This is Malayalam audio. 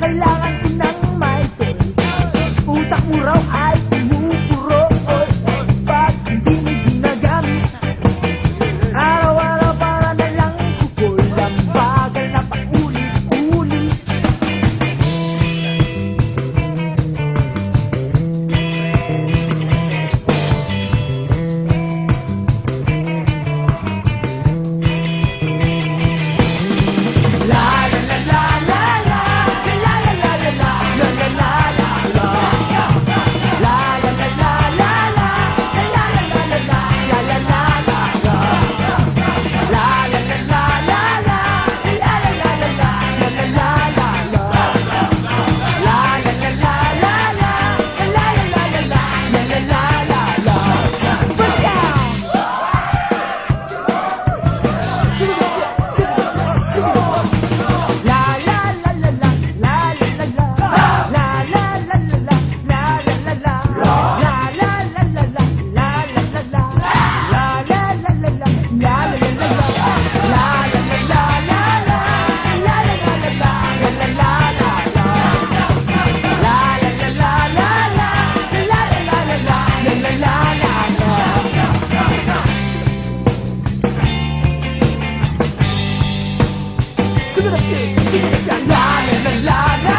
kailangan ko Sing it again, sing it again. La la la la.